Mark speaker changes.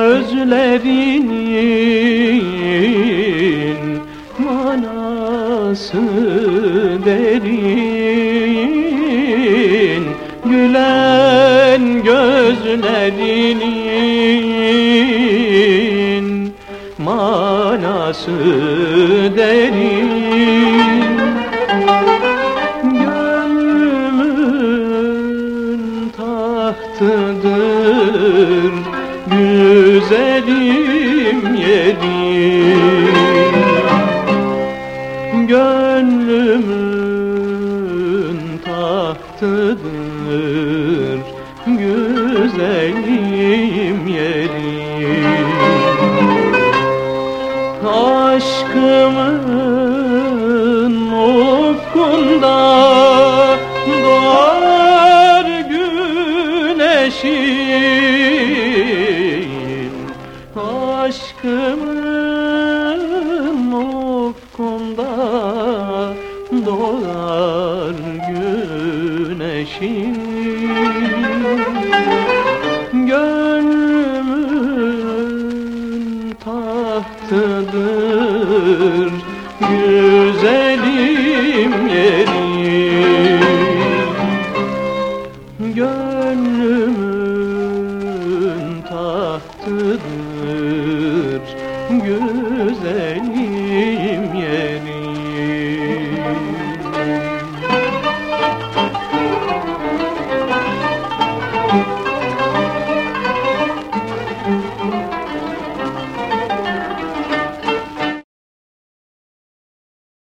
Speaker 1: sözlerinin manası derin. Gülen gözlerinin manası derin. Gönlümün tahtıdır güzelim yerim. Gönlümün tahtıdır. Güzelim yerim. Aşkımın ufkunda doğar güneşin aşkımın ufkunda doğar güneşin. Gönlümün tahtıdır güzelim yerim Gönlümün tahtıdır gül